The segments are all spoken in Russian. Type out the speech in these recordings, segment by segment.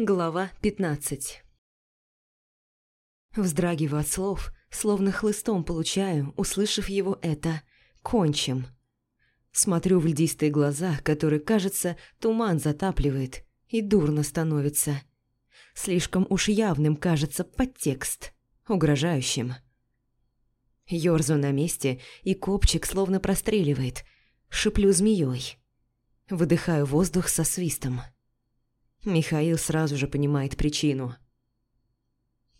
Глава 15 Вздрагиваю от слов, словно хлыстом получаю, услышав его это «кончим». Смотрю в льдистые глаза, которые, кажется, туман затапливает, и дурно становится. Слишком уж явным кажется подтекст, угрожающим. Ёрзу на месте, и копчик словно простреливает. Шиплю змеей. Выдыхаю воздух со свистом. Михаил сразу же понимает причину.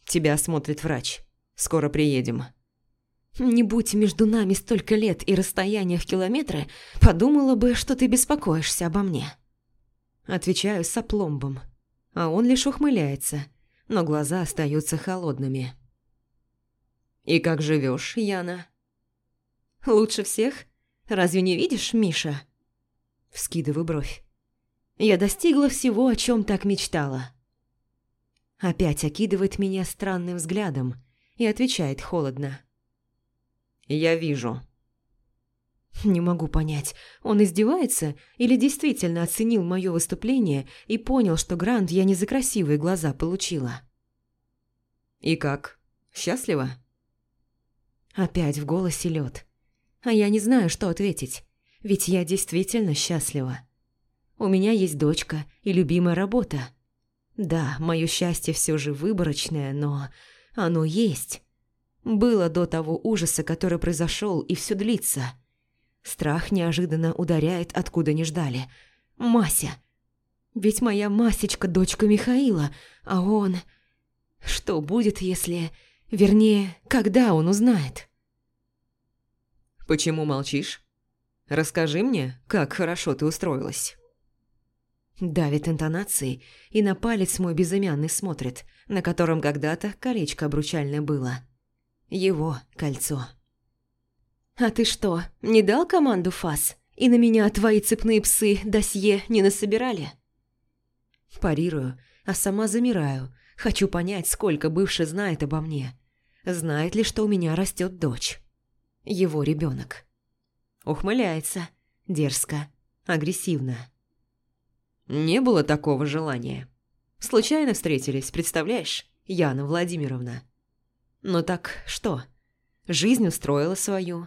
«Тебя осмотрит врач. Скоро приедем». «Не будь между нами столько лет и расстояние в километры, подумала бы, что ты беспокоишься обо мне». Отвечаю с опломбом, а он лишь ухмыляется, но глаза остаются холодными. «И как живешь, Яна?» «Лучше всех? Разве не видишь, Миша?» Вскидываю бровь. «Я достигла всего, о чем так мечтала». Опять окидывает меня странным взглядом и отвечает холодно. «Я вижу». Не могу понять, он издевается или действительно оценил мое выступление и понял, что грант я не за красивые глаза получила. «И как? Счастлива?» Опять в голосе лед. А я не знаю, что ответить, ведь я действительно счастлива. У меня есть дочка и любимая работа. Да, мое счастье все же выборочное, но оно есть. Было до того ужаса, который произошел, и все длится. Страх неожиданно ударяет, откуда не ждали. Мася. Ведь моя Масечка – дочка Михаила, а он... Что будет, если... Вернее, когда он узнает? «Почему молчишь? Расскажи мне, как хорошо ты устроилась». Давит интонацией, и на палец мой безымянный смотрит, на котором когда-то колечко обручальное было. Его кольцо. «А ты что, не дал команду ФАС? И на меня твои цепные псы досье не насобирали?» Парирую, а сама замираю. Хочу понять, сколько бывший знает обо мне. Знает ли, что у меня растет дочь его ребенок. Ухмыляется, дерзко, агрессивно. Не было такого желания. Случайно встретились, представляешь, Яна Владимировна? Ну так что? Жизнь устроила свою.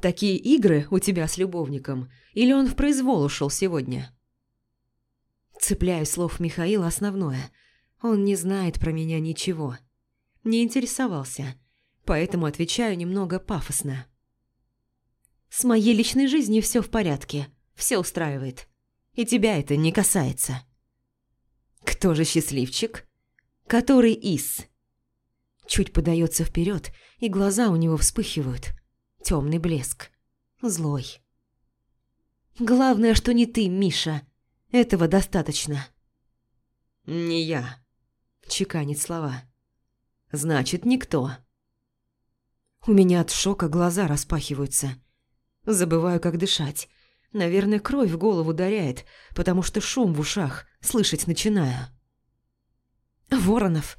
Такие игры у тебя с любовником, или он в произвол ушел сегодня? Цепляю слов Михаила основное. Он не знает про меня ничего. Не интересовался, поэтому отвечаю немного пафосно. С моей личной жизнью все в порядке, все устраивает. И тебя это не касается. Кто же счастливчик? Который из? Чуть подается вперед, и глаза у него вспыхивают. Темный блеск. Злой. Главное, что не ты, Миша. Этого достаточно. Не я. Чеканит слова. Значит, никто. У меня от шока глаза распахиваются. Забываю, как дышать. Наверное, кровь в голову ударяет, потому что шум в ушах слышать начинаю. «Воронов,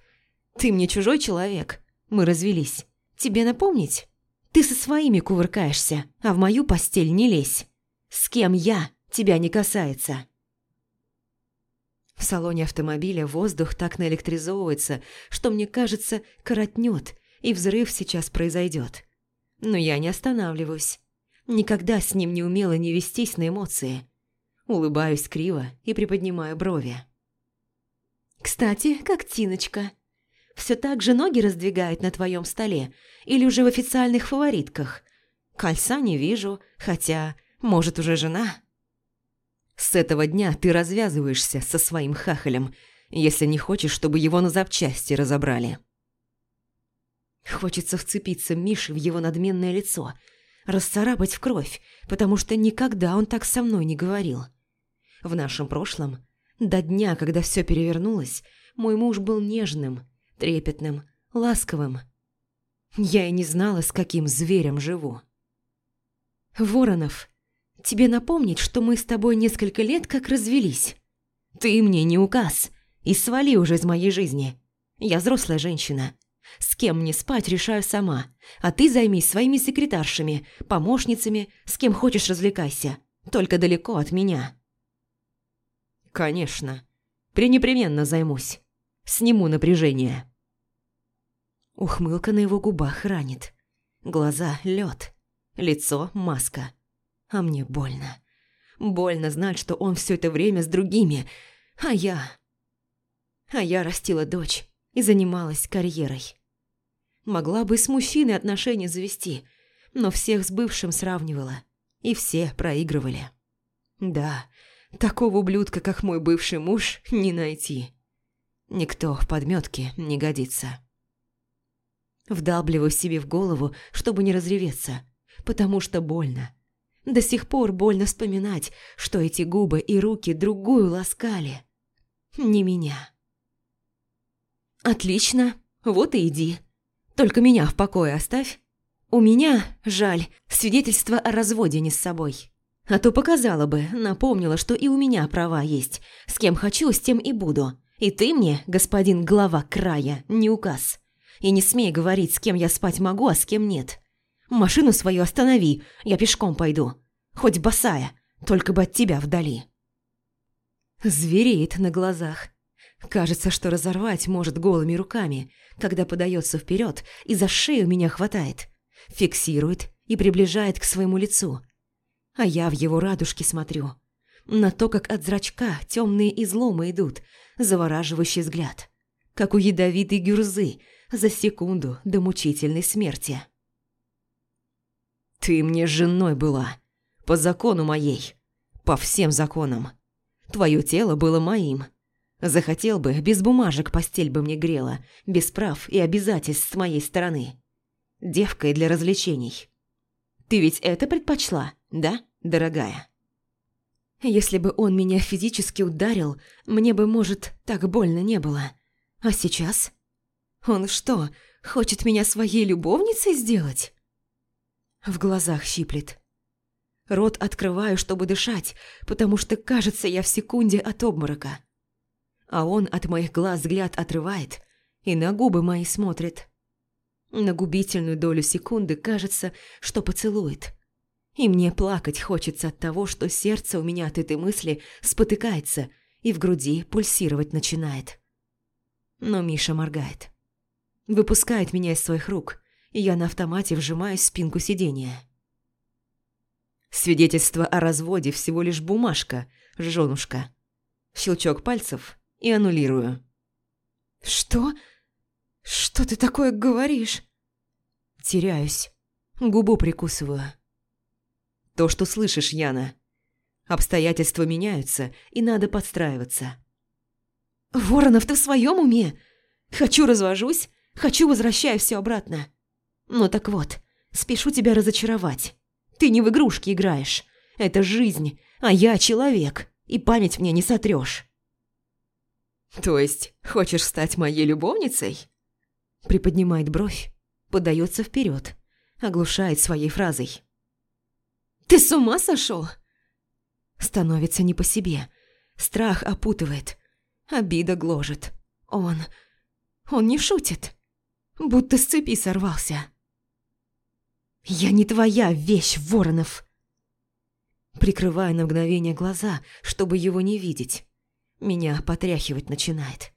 ты мне чужой человек. Мы развелись. Тебе напомнить? Ты со своими кувыркаешься, а в мою постель не лезь. С кем я, тебя не касается». В салоне автомобиля воздух так наэлектризовывается, что мне кажется, коротнет, и взрыв сейчас произойдет. Но я не останавливаюсь. Никогда с ним не умела не вестись на эмоции. Улыбаюсь криво и приподнимаю брови. «Кстати, как Тиночка. Все так же ноги раздвигает на твоем столе или уже в официальных фаворитках? Кольца не вижу, хотя, может, уже жена?» «С этого дня ты развязываешься со своим хахалем, если не хочешь, чтобы его на запчасти разобрали». Хочется вцепиться Мише в его надменное лицо – расцарапать в кровь, потому что никогда он так со мной не говорил. В нашем прошлом, до дня, когда все перевернулось, мой муж был нежным, трепетным, ласковым. Я и не знала, с каким зверем живу. «Воронов, тебе напомнить, что мы с тобой несколько лет как развелись? Ты мне не указ, и свали уже из моей жизни. Я взрослая женщина, с кем мне спать, решаю сама. А ты займись своими секретаршами, помощницами, с кем хочешь развлекайся. Только далеко от меня». «Конечно. Пренепременно займусь. Сниму напряжение. Ухмылка на его губах ранит. Глаза – лед, лицо – маска. А мне больно. Больно знать, что он все это время с другими, а я... А я растила дочь и занималась карьерой. Могла бы с мужчиной отношения завести, но всех с бывшим сравнивала, и все проигрывали. Да, такого ублюдка, как мой бывший муж, не найти. Никто в подметке не годится. Вдалбливаю себе в голову, чтобы не разреветься, потому что больно. До сих пор больно вспоминать, что эти губы и руки другую ласкали. Не меня. «Отлично, вот и иди. Только меня в покое оставь. У меня, жаль, свидетельство о разводе не с собой. А то показала бы, напомнила, что и у меня права есть. С кем хочу, с тем и буду. И ты мне, господин глава края, не указ. И не смей говорить, с кем я спать могу, а с кем нет. Машину свою останови, я пешком пойду. Хоть босая, только бы от тебя вдали. Звереет на глазах. Кажется, что разорвать может голыми руками, когда подается вперед и за шею меня хватает, фиксирует и приближает к своему лицу. А я в его радужке смотрю. На то, как от зрачка темные изломы идут, завораживающий взгляд. Как у ядовитой гюрзы за секунду до мучительной смерти. «Ты мне женой была», по закону моей. По всем законам. Твое тело было моим. Захотел бы, без бумажек постель бы мне грела, без прав и обязательств с моей стороны. Девкой для развлечений. Ты ведь это предпочла, да, дорогая? Если бы он меня физически ударил, мне бы, может, так больно не было. А сейчас? Он что, хочет меня своей любовницей сделать? В глазах щиплет. Рот открываю, чтобы дышать, потому что, кажется, я в секунде от обморока. А он от моих глаз взгляд отрывает и на губы мои смотрит. На губительную долю секунды кажется, что поцелует. И мне плакать хочется от того, что сердце у меня от этой мысли спотыкается и в груди пульсировать начинает. Но Миша моргает. Выпускает меня из своих рук, и я на автомате вжимаюсь в спинку сиденья. Свидетельство о разводе всего лишь бумажка, женушка. Щелчок пальцев и аннулирую. «Что? Что ты такое говоришь?» Теряюсь. Губу прикусываю. То, что слышишь, Яна. Обстоятельства меняются, и надо подстраиваться. «Воронов, ты в своем уме? Хочу развожусь, хочу возвращаю все обратно. Ну так вот, спешу тебя разочаровать. Ты не в игрушки играешь. Это жизнь, а я человек, и память мне не сотрешь. То есть, хочешь стать моей любовницей? Приподнимает бровь, подается вперед, оглушает своей фразой. Ты с ума сошел? Становится не по себе. Страх опутывает. Обида гложет. Он... Он не шутит. Будто с цепи сорвался. «Я не твоя вещь, Воронов!» Прикрываю на мгновение глаза, чтобы его не видеть. Меня потряхивать начинает.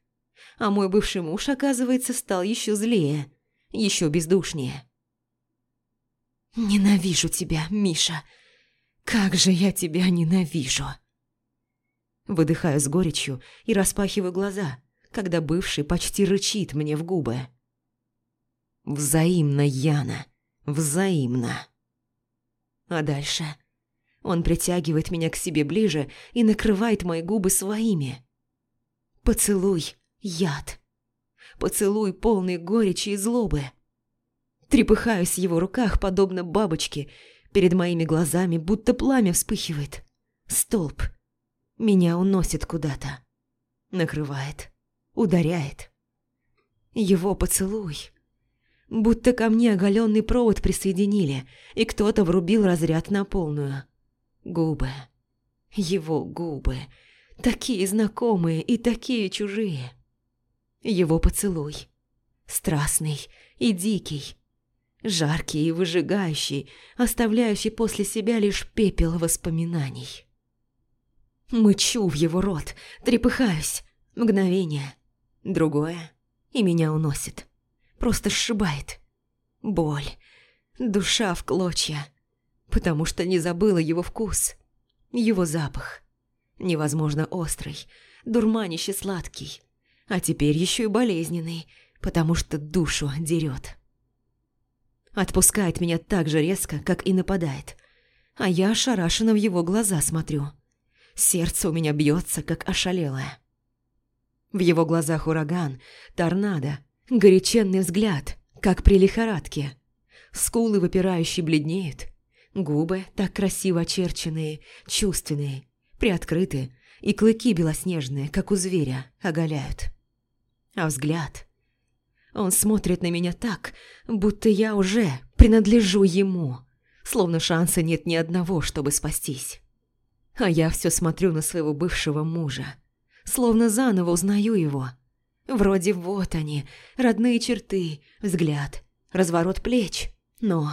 А мой бывший муж, оказывается, стал еще злее, еще бездушнее. «Ненавижу тебя, Миша! Как же я тебя ненавижу!» Выдыхаю с горечью и распахиваю глаза, когда бывший почти рычит мне в губы. «Взаимно, Яна!» Взаимно. А дальше он притягивает меня к себе ближе и накрывает мои губы своими. Поцелуй – яд. Поцелуй полный горечи и злобы. Трепыхаюсь в его руках, подобно бабочке. Перед моими глазами будто пламя вспыхивает. Столб. Меня уносит куда-то. Накрывает. Ударяет. Его поцелуй – Будто ко мне оголенный провод присоединили, и кто-то врубил разряд на полную. Губы. Его губы. Такие знакомые и такие чужие. Его поцелуй. Страстный и дикий. Жаркий и выжигающий, оставляющий после себя лишь пепел воспоминаний. Мычу в его рот, трепыхаюсь, Мгновение, другое, и меня уносит. Просто сшибает. Боль, душа в клочья, потому что не забыла его вкус, его запах. Невозможно острый, дурманище сладкий, а теперь еще и болезненный, потому что душу дерет. Отпускает меня так же резко, как и нападает, а я ошарашенно в его глаза смотрю. Сердце у меня бьется, как ошалелое. В его глазах ураган, торнадо, горяченный взгляд, как при лихорадке. Скулы выпирающие бледнеют, губы так красиво очерченные, чувственные, приоткрыты, и клыки белоснежные, как у зверя, оголяют. А взгляд... Он смотрит на меня так, будто я уже принадлежу ему, словно шанса нет ни одного, чтобы спастись. А я все смотрю на своего бывшего мужа, словно заново узнаю его. Вроде вот они, родные черты, взгляд, разворот плеч, но...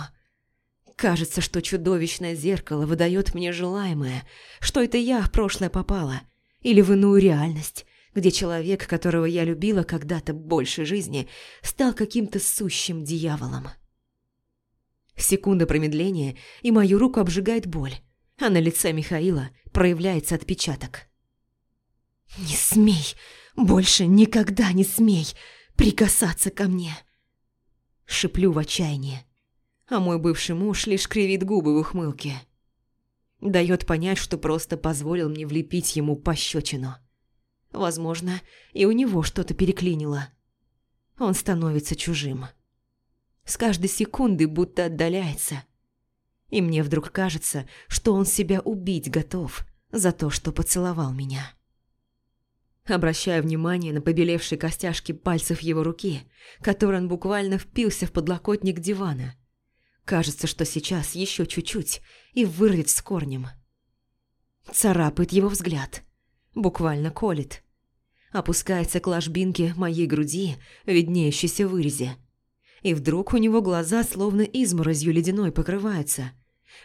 Кажется, что чудовищное зеркало выдает мне желаемое, что это я в прошлое попала, или в иную реальность, где человек, которого я любила когда-то больше жизни, стал каким-то сущим дьяволом. Секунда промедления, и мою руку обжигает боль, а на лице Михаила проявляется отпечаток. «Не смей, больше никогда не смей прикасаться ко мне!» Шиплю в отчаянии, а мой бывший муж лишь кривит губы в ухмылке. Дает понять, что просто позволил мне влепить ему пощечину. Возможно, и у него что-то переклинило. Он становится чужим. С каждой секунды будто отдаляется. И мне вдруг кажется, что он себя убить готов за то, что поцеловал меня. Обращаю внимание на побелевшие костяшки пальцев его руки, которой он буквально впился в подлокотник дивана. Кажется, что сейчас еще чуть-чуть и вырвет с корнем. Царапает его взгляд, буквально колет. Опускается к ложбинке моей груди, виднеющейся в вырезе. И вдруг у него глаза словно изморозью ледяной покрываются.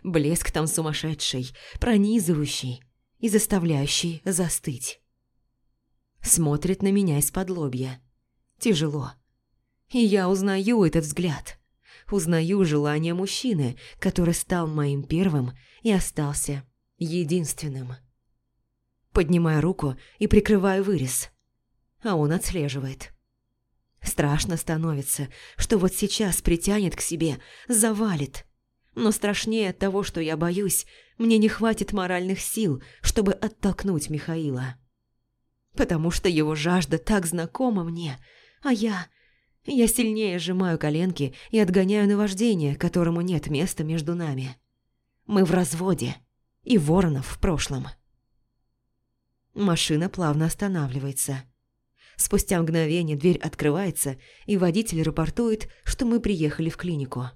Блеск там сумасшедший, пронизывающий и заставляющий застыть смотрит на меня из-под лобья. Тяжело. И я узнаю этот взгляд. Узнаю желание мужчины, который стал моим первым и остался единственным. Поднимаю руку и прикрываю вырез. А он отслеживает. Страшно становится, что вот сейчас притянет к себе, завалит. Но страшнее от того, что я боюсь, мне не хватит моральных сил, чтобы оттолкнуть Михаила потому что его жажда так знакома мне, а я... Я сильнее сжимаю коленки и отгоняю наваждение, которому нет места между нами. Мы в разводе, и Воронов в прошлом. Машина плавно останавливается. Спустя мгновение дверь открывается, и водитель рапортует, что мы приехали в клинику.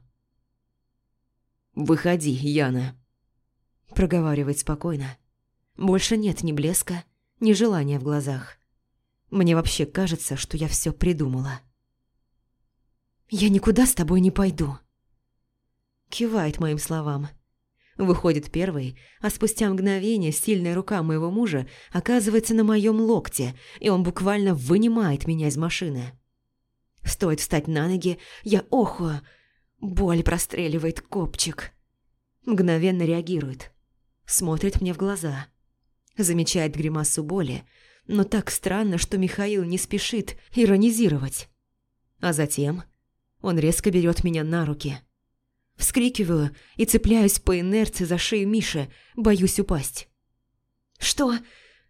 «Выходи, Яна», – проговаривает спокойно. Больше нет ни блеска, нежелание в глазах. Мне вообще кажется, что я все придумала. «Я никуда с тобой не пойду», – кивает моим словам. Выходит первый, а спустя мгновение сильная рука моего мужа оказывается на моем локте, и он буквально вынимает меня из машины. Стоит встать на ноги, я охую. Боль простреливает копчик. Мгновенно реагирует. Смотрит мне в глаза. Замечает гримасу боли, но так странно, что Михаил не спешит иронизировать. А затем он резко берет меня на руки. Вскрикиваю и цепляюсь по инерции за шею Миши, боюсь упасть. «Что?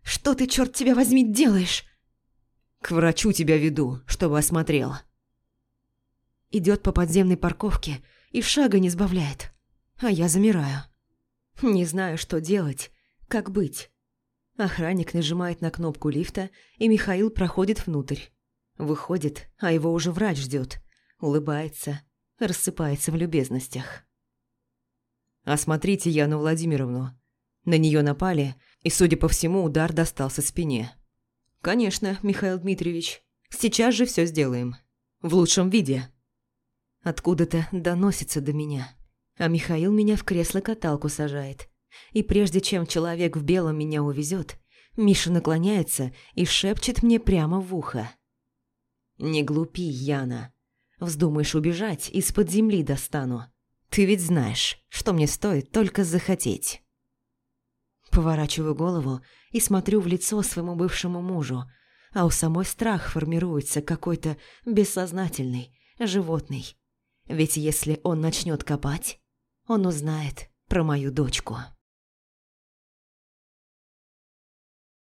Что ты, черт тебя возьми, делаешь?» «К врачу тебя веду, чтобы осмотрел». Идет по подземной парковке и шага не сбавляет, а я замираю. Не знаю, что делать, как быть. Охранник нажимает на кнопку лифта, и Михаил проходит внутрь. Выходит, а его уже врач ждет. Улыбается, рассыпается в любезностях. «Осмотрите Яну Владимировну. На нее напали, и, судя по всему, удар достался спине». «Конечно, Михаил Дмитриевич. Сейчас же все сделаем. В лучшем виде». Откуда-то доносится до меня, а Михаил меня в кресло-каталку сажает – и прежде чем человек в белом меня увезет, Миша наклоняется и шепчет мне прямо в ухо. «Не глупи, Яна. Вздумаешь убежать, из-под земли достану. Ты ведь знаешь, что мне стоит только захотеть». Поворачиваю голову и смотрю в лицо своему бывшему мужу, а у самой страх формируется какой-то бессознательный, животный. Ведь если он начнет копать, он узнает про мою дочку.